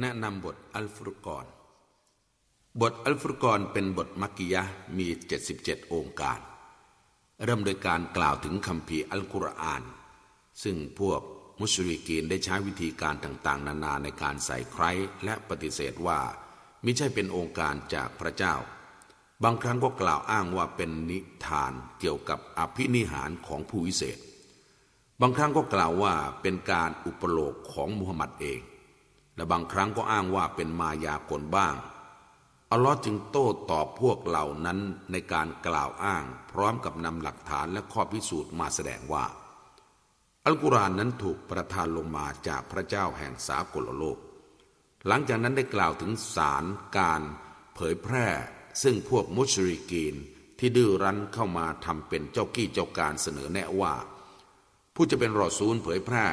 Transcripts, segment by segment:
แนะนำบทอัลฟุรกอนบทอัลฟุรกอนเป็นบทมักกิยะมี 77 องค์การ เริ่มโดยการกล่าวถึงคำพีอัลกุรอาน ซึ่งพวกมุสลิกีนได้ใช้วิธีการต่างๆ นานาในการใส่ใครและปฏิเสธว่ามิใช่เป็นองค์การจากพระเจ้า บางครั้งก็กล่าวอ้างว่าเป็นนิทานเกี่ยวกับอภินิหารของผู้วิเศษ บางครั้งก็กล่าวว่าเป็นการอุปโลกของมุฮัมมัดเอง และบางครั้งก็อ้างว่าเป็นมายากลบ้าง อัลลอฮ์จึงโต้ตอบพวกเหล่านั้นในการกล่าวอ้าง พร้อมกับนำหลักฐานและข้อพิสูจน์มาแสดงว่า อัลกุรอานนั้นถูกประทานลงมาจากพระเจ้าแห่งสากลโลก หลังจากนั้นได้กล่าวถึงสารการเผยแพร่ ซึ่งพวกมุชริกีนที่ดื้อรั้นเข้ามาทำเป็นเจ้ากี้เจ้าการเสนอแนะว่า ผู้จะเป็นรอซูลเผยแพร่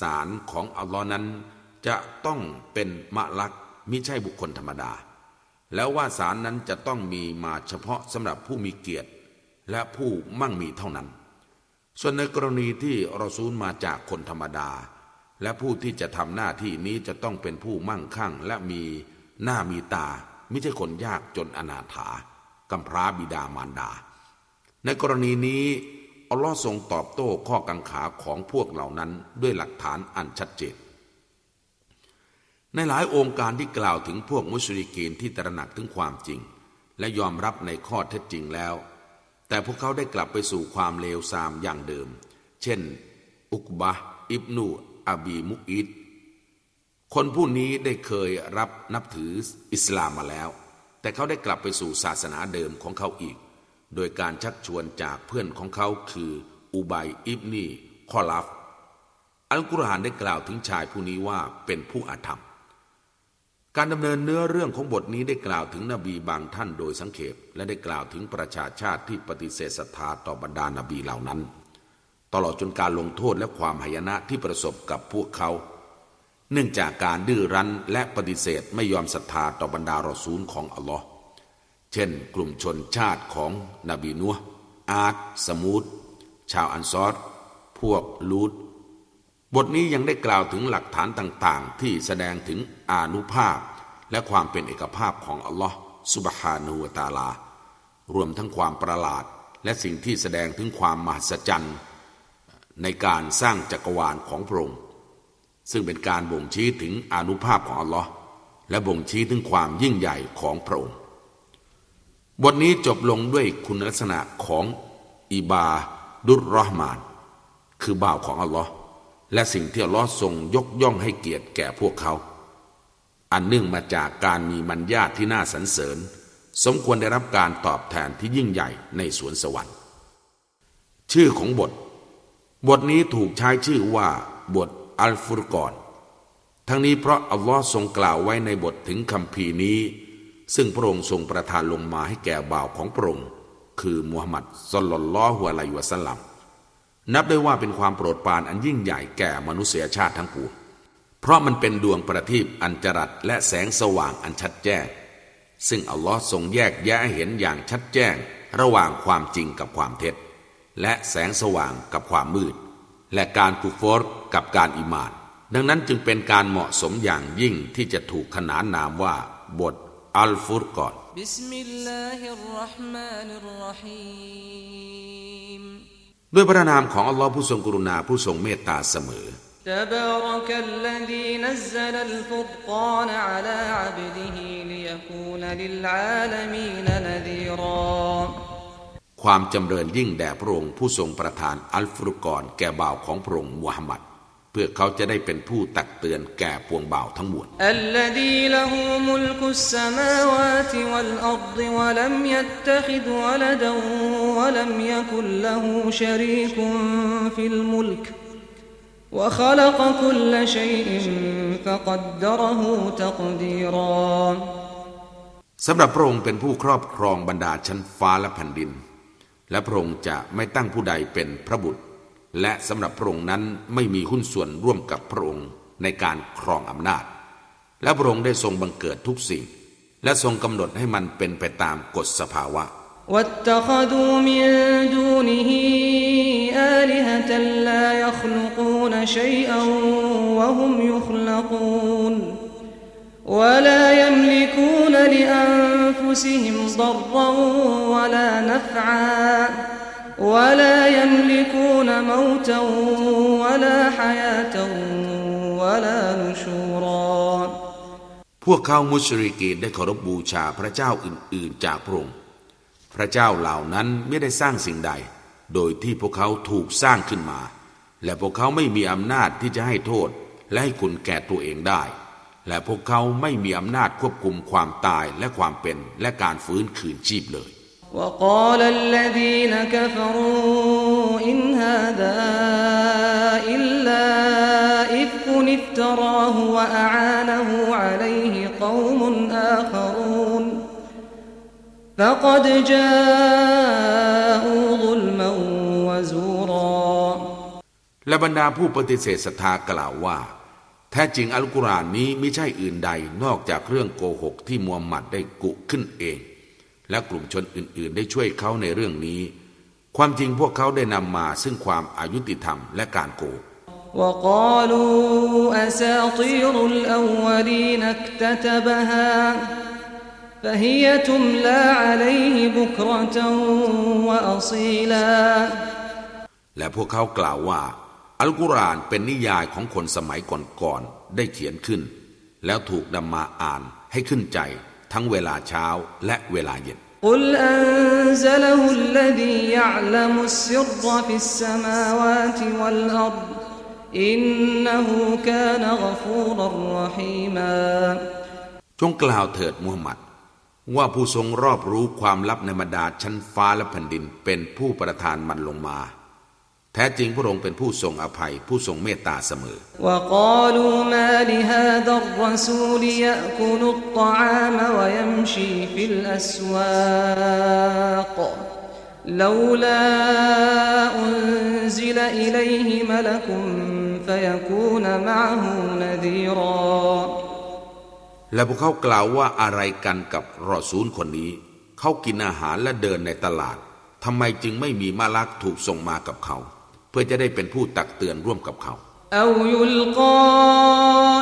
สารของอัลลอฮ์นั้น จะต้องเป็นมะลักมิใช่บุคคลธรรมดา แล้วว่าสารนั้นจะต้องมีมาเฉพาะสำหรับผู้มีเกียรติ และผู้มั่งมีเท่านั้น ส่วนในกรณีที่เรอซูลมาจากคนธรรมดา และผู้ที่จะทำหน้าที่นี้จะต้องเป็นผู้มั่งคั่ง และมีหน้ามีตาไม่ใช่คนยากจนอนาถากำพร้าบิดามารดา ในกรณีนี้อัลลอฮ์ทรงตอบโต้ข้อกังขาของพวกเหล่านั้นด้วยหลักฐานอันชัดเจน ในหลายองค์การที่กล่าวถึงพวกมุสลิกีนที่ตระหนักถึงความจริง และยอมรับในข้อเท็จจริงแล้ว แต่พวกเขาได้กลับไปสู่ความเลวทรามอย่างเดิม เช่น อุกบะอิบนูอาบีมุอิดคนผู้นี้ได้เคยรับนับถืออิสลามมาแล้ว แต่เขาได้กลับไปสู่ศาสนาเดิมของเขาอีก โดยการชักชวนจากเพื่อนของเขาคืออุบัยอิบนีคอลัฟ อัลกุรอานได้กล่าวถึงชายผู้นี้ว่าเป็นผู้อาธรรม การดำเนินเนื้อเรื่องของบทนี้ได้กล่าวถึงนบีบางท่านโดยสังเขปและได้กล่าวถึงประชาชาติที่ปฏิเสธศรัทธาต่อบรรดานาบีเหล่านั้น ตลอดจนการลงโทษและความหายนะที่ประสบกับพวกเขา เนื่องจากการดื้อรั้นและปฏิเสธไม่ยอมศรัทธาต่อบรรดารอซูลของอัลลอฮ์เช่น กลุ่มชนชาติของนบีนัวอาดสมูดชาวอันซอรพวกลูด บทนี้ยังได้กล่าวถึงหลักฐานต่าง ๆ ที่แสดงถึงอานุภาพ และความเป็นเอกภาพของอัลลอฮ์สุบฮานูตาลา รวมทั้งความประหลาด และสิ่งที่แสดงถึงความมหัศจรรย์ในการสร้างจักรวาลของพระองค์ซึ่งเป็นการบ่งชี้ถึงอนุภาพของอัลลอฮ์และบ่งชี้ถึงความยิ่งใหญ่ของพระองค์ บทนี้จบลงด้วยคุณลักษณะของอิบาดุรรอห์มาน คือบ่าวของอัลลอฮ์ และสิ่งที่อัลลอฮ์ทรงยกย่องให้เกียรติแก่พวกเขา อันเนื่องมาจากการมีมัญญาติที่น่าสรรเสริญ สมควรได้รับการตอบแทนที่ยิ่งใหญ่ในสวนสวรรค์ ชื่อของบท บทนี้ถูกใช้ชื่อว่า บทอัลฟุรกอน ทั้งนี้เพราะอัลลอฮ์ทรงกล่าวไว้ในบทถึงคำพีนี้ ซึ่งพระองค์ทรงประทานลงมาให้แก่บ่าวของพระองค์คือมุฮัมหมัดสลลัลลอฮุอะลัยวะสัลลัม นับได้ว่าเป็นความโปรดปรานอันยิ่งใหญ่แก่มนุษยชาติทั้งปวง เพราะมันเป็นดวงประทีปอันจรัสและแสงสว่างอันชัดแจ้ง ซึ่งอัลลอฮ์ทรงแยกแยะเห็นอย่างชัดแจ้ง ระหว่างความจริงกับความเท็จ และแสงสว่างกับความมืด และการกุฟอร์กับการอิมาน ดังนั้นจึงเป็นการเหมาะสมอย่างยิ่งที่จะถูกขนานนามว่าบทอัลฟุรกอนبسم الله الرحمن الرحيم ด้วยพระนามของอัลลอฮ์ผู้ทรงกรุณาผู้ทรงเมตตาเสมอ تبارك الذي نزل الفرقان على عبده ليكون للعالمين نذيرا ความจำเริญยิ่งแด่พระองค์ผู้ทรงประทานอัลฟุรกอนแก่บ่าวของพระองค์มุฮัมมัดเ พื่อเขาจะได้เป็นผู้ตักเตือนแก่ปวงบ่าวทั้งมวลสำหรับพระองค์เป็นผู้ครอบครองบรรดาชั้นฟ้าและแผ่นดิน และพระองค์จะไม่ตั้งผู้ใดเป็นพระบุตร และสำหรับพระองค์นั้นไม่มีหุ้นส่วนร่วมกับพระองค์ในการครองอำนาจ และพระองค์ได้ทรงบังเกิดทุกสิ่ง และทรงกำหนดให้มันเป็นไปตามกฎสภาวะ ولا يملكون لأنفسهم ضرا ولا نفعا ولا يملكون موتا ولا حياة ولا نشورا พวกเขามุชริกีนได้เคารพบูชาพระเจ้าอื่น ๆ จากพระองค์ พระเจ้าเหล่านั้นไม่ได้สร้างสิ่งใด โดยที่พวกเขาถูกสร้างขึ้นมา และพวกเขาไม่มีอำนาจที่จะให้โทษ และให้คุณแก่ตัวเองได้ และพวกเขาไม่มีอำนาจควบคุมความตายและความเป็นและการฟื้นคืนชีพเลย وقال الذين كفروا إن هذا إلا إفك افتراه وأعانه عليه قوم آخرون فقد جاءوا ظلما وزورا และบรรดาผู้ปฏิเสธศรัทธากล่าวว่า แท้จริงอัลกุรอานนี้ไม่ใช่อื่นใดนอกจากเรื่องโกหกที่มูฮัมหมัดได้กุขึ้นเอง และกลุ่มชนอื่น ๆ ได้ช่วยเขาในเรื่องนี้ ความจริงพวกเขาได้นำมาซึ่งความอายุติธรรมและการโกหก وقالوا أساطير الأولين اكتتبها فهي تملى عليه بكرة وأصيلا และพวกเขากล่าวว่า อัลกุรอานเป็นนิยายของคนสมัยก่อนๆได้เขียนขึ้น แล้วถูกนำมาอ่านให้ขึ้นใจ ทั้งเวลาเช้าและเวลาเย็นقل أنزله الذي يعلم السر في السماوات والأرض إنه كان غفورا رحيماจงกล่าวเถิดมูฮัมหมัด ว่าผู้ทรงรอบรู้ความลับในบรรดาชั้นฟ้าและแผ่นดินเป็นผู้ประทานมันลงมา แท้จริงพระองค์เป็นผู้ทรงอภัยผู้ทรงเมตตาเสมอวกาลูมาลิฮ الرسول يأكل الطعام ويمشي في الأسواق لولا أنزل إليه ملك فيكون معه نذيرا และพวกเขากล่าวว่าอะไรกันกับรอซูลคนนี้ เขากินอาหารและเดินในตลาดทำไมจึงไม่มีมาลักถูกส่งมากับเขา เพื่อจะได้เป็นผู้ตักเตือนร่วมกับเขา أو يلقى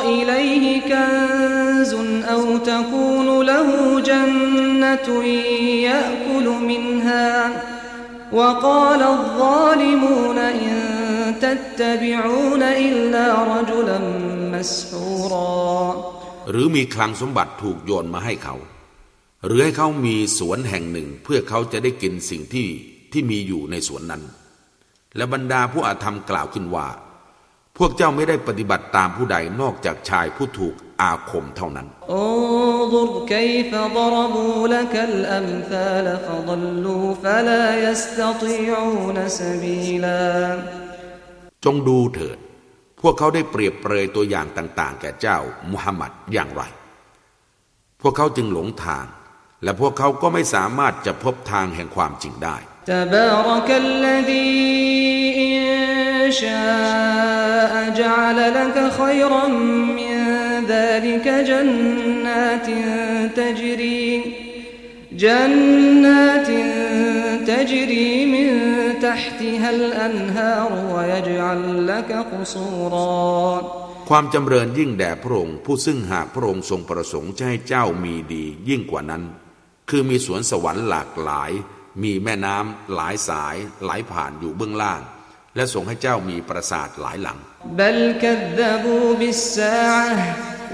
إليه كنز أو تكون له جنة يأكل منها وقال الظالمون إن تتبعون إلا رجلا مسحورا หรือมีคลังสมบัติถูกโยนมาให้เขา หรือให้เขามีสวนแห่งหนึ่งเพื่อเขาจะได้กินสิ่งที่ที่มีอยู่ในสวนนั้น และบรรดาผู้อาธรรมกล่าวขึ้นว่า พวกเจ้าไม่ได้ปฏิบัติตามผู้ใดนอกจากชายผู้ถูกอาคมเท่านั้น انظر كيف ضربوا لك الأمثال فضلوا فلا يستطيعون سبيلا จงดูเถิด พวกเขาได้เปรียบเปรยตัวอย่างต่าง ๆ แก่เจ้ามุฮัมมัดอย่างไร พวกเขาจึงหลงทาง และพวกเขาก็ไม่สามารถจะพบทางแห่งความจริงได้ تبارك الذي إن شاء جعل لك خيرا من ذلك جنات تجري جنات تجري من تحتها الأنهار ويجعل لك قصورا ความจำเริญยิ่งแด่พระองค์ผู้ซึ่งหากพระองค์ทรงประสงค์จะให้เจ้ามีดียิ่งกว่านั้น คือมีสวนสวรรค์หลากหลาย มีแม่น้ำหลายสายไหลผ่านอยู่เบื้องล่าง และทรงให้เจ้ามีปราสาทหลายหลัง بل كذبوا بالساعة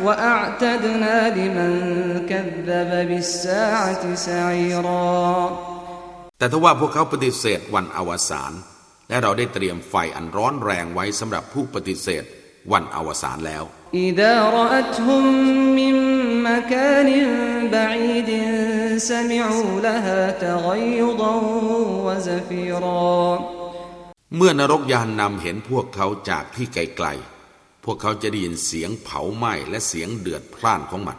وأعتدنا لمن كذب بالساعة سعيرا แต่ถ้าว่าพวกเขาปฏิเสธวันอวสาน และเราได้เตรียมไฟอันร้อนแรงไว้สำหรับผู้ปฏิเสธวันอวสานแล้ว إذا رأتهم من مكان بعيد سمعوا لها تغيظا وزفيرا เมื่อนรกยานนำเห็นพวกเขาจากที่ไกลๆ พวกเขาจะได้ยินเสียงเผาไหม้และเสียงเดือดพล่านของมัน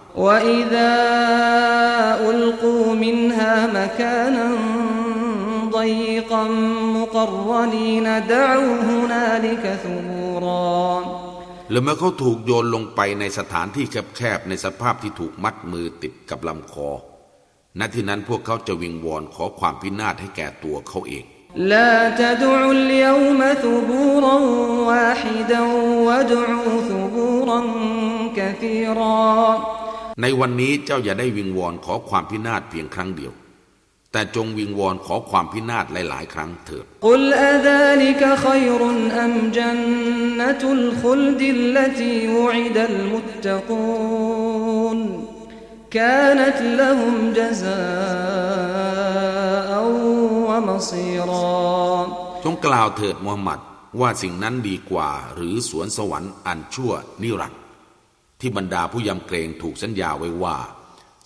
และเมื่อเขาถูกโยนลงไปในสถานที่แคบๆ ในสภาพที่ถูกมัดมือติดกับลำคอ ณ ที่นั้นพวกเขาจะวิงวอนขอความพินาศให้แก่ตัวเขาเอง لا تدعوا اليوم ثبورا واحدا وادعوا ثبورا كثيرا ในวันนี้เจ้าอย่าได้วิงวอนขอความพินาศเพียงครั้งเดียว แต่จงวิงวอนขอความพินาศหลาย ๆ ครั้งเถิด قل أذلك خير أم جنة الخلد التي وعد المتقون كانت لهم جزاء กล่าวเถิดมูฮัมหมัดว่าสิ่งนั้นดีกว่า หรือสวนสวรรค์อันชั่วนิรันดร์ที่บรรดาผู้ยำเกรงถูกสัญญาไว้ว่า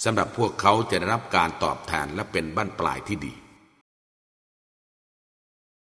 สำหรับพวกเขาจะได้รับการตอบแทนและเป็นบ้านปลายที่ดี